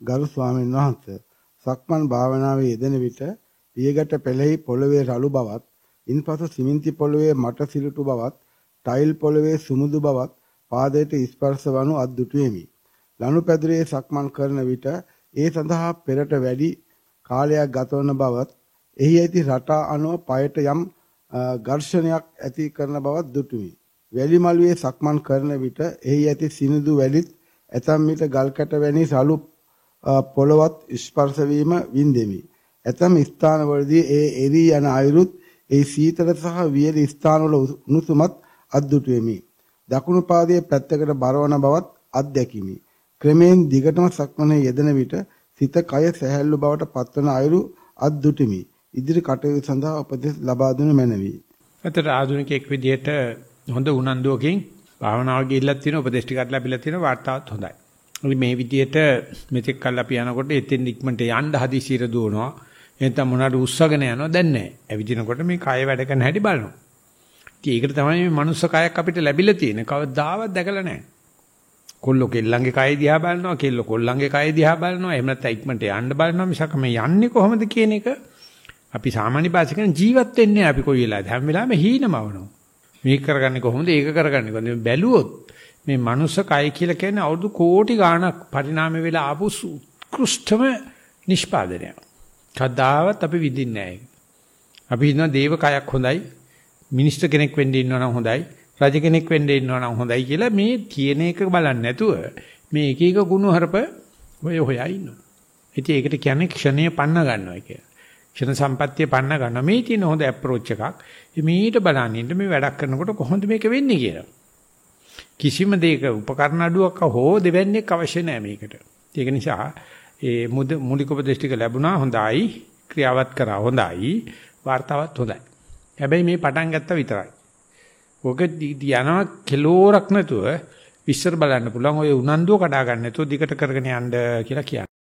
ගරු ස්වාමීන් වහන්සේ සක්මන් භාවනාවේ යෙදෙන විට පියගැට පෙළෙහි පොළවේ රළු බවත් ඉන්පසු සිමෙන්ති පොළවේ මට සිලුටු බවත් ටයිල් පොළවේ සුමුදු බවත් පාදයට ස්පර්ශ වනු අද්දුටුවෙමි. ලනුපැදුරේ සක්මන් කරන විට ඒ සඳහා පෙරට වැඩි කාලයක් ගතවන බවත් එහි ඇති රටා අනුව පයට යම් ඝර්ෂණයක් ඇති කරන බවත් දුටුමි. වැලි මළුවේ සක්මන් කරන විට එහි ඇති සිනිඳු වැලිත් ඇතම් විට ගල් කැට වැනි රළු පොළවත් ස්පර්ශ වීම වින්දෙමි. ඇතම් ස්ථානවලදී ඒ එරී යන අයුරුත් ඒ සීතල සහ වියලි ස්ථානවල උණුසුමත් අද්දුටුවෙමි. දකුණු පාදයේ පැත්තකට බරවන බවත් අත්දැකිමි. ක්‍රමෙන් දිගටම සක්මනේ යෙදෙන විට සිත කය සැහැල්ලු බවට පත්වන අයුරු අද්දුටිමි. ඉදිරි කටයුතු සඳහා උපදෙස් ලබා දුන මැනවි. අතට ආධුනිකයෙක් විදිහට හොඳ උනන්දුවකින් භාවනාව ගිහිල්ලක් තියෙන උපදේශ ටිකක් ලැබිලා තියෙන වාර්තාවත් හොඳයි. මේ විදිහට මෙතෙක් කල් අපි යනකොට එතෙන් ඉක්මනට යන්න හදිසියට දුවනවා. එතන මොනවාට උස්සගෙන යනවා දැන් නැහැ. ඇවිදිනකොට මේ කය වැඩ කරන හැටි බලනවා. ඉතින් ඒකට තමයි මේ මනුස්ස කයක් අපිට ලැබිලා තියෙන්නේ. කවදාවත් දැකලා නැහැ. කොල්ලෝ කෙල්ලන්ගේ කය දිහා බලනවා, කෙල්ලෝ කොල්ලන්ගේ කය දිහා බලනවා. එහෙම නැත්නම් ඉක්මනට යන්න බලනවා. මිසක මේ යන්නේ කොහොමද කියන එක අපි සාමාන්‍ය භාෂිකෙන් ජීවත් වෙන්නේ අපි කොයි වෙලාවද? හැම වෙලාවෙම හීනමවනවා. මේක කරගන්නේ කොහොමද? ඒක කරගන්නේ කොහොමද? බැලුවොත් මේ මනුස්ස කය කියලා කියන්නේ අවුරුදු කෝටි ගාණක් පරිණාමය වෙලා ආපු උත්කෘෂ්ඨම නිෂ්පාදනයක්. කවදාවත් අපි විඳින්නේ නැහැ. අපි හිතනවා දේව කයක් හොඳයි, මිනිස්ටර් කෙනෙක් වෙන්න ඉන්නවා නම් හොඳයි, රජ කෙනෙක් වෙන්න ඉන්නවා නම් හොඳයි කියලා මේ තියෙන එක බලන්නේ නැතුව මේ එක එක ගුණ හරප ඔය හොයා ඉන්නවා. ඉතින් ඒකට කියන්නේ ක්ෂණය පන්න ගන්නවා කියලා. ක්ෂණ සම්පත්තිය පන්න ගන්නවා. මේ තියෙන හොඳ අප්‍රෝච් එකක්. මීට බලන්න මේ වැඩක් කරනකොට කොහොමද මේක වෙන්නේ කියලා. කිසිම දෙයක උපකරණ අඩුවක් හෝ දෙවන්නේක් අවශ්‍ය නැහැ මේකට. ඒක නිසා ඒ මුද මූලික උපදේශ ටික ලැබුණා හොඳයි ක්‍රියාවත් කරා හොඳයි වார்த்தාවත් හොඳයි. හැබැයි මේ පටන් ගත්තා විතරයි. ඔක යනවා කෙලෝරක් නැතුව විශ්සර බලන්න පුළුවන් ඔය උනන්දුව කඩා ගන්න නැතුව දිගට කරගෙන යන්න කියලා කියනවා.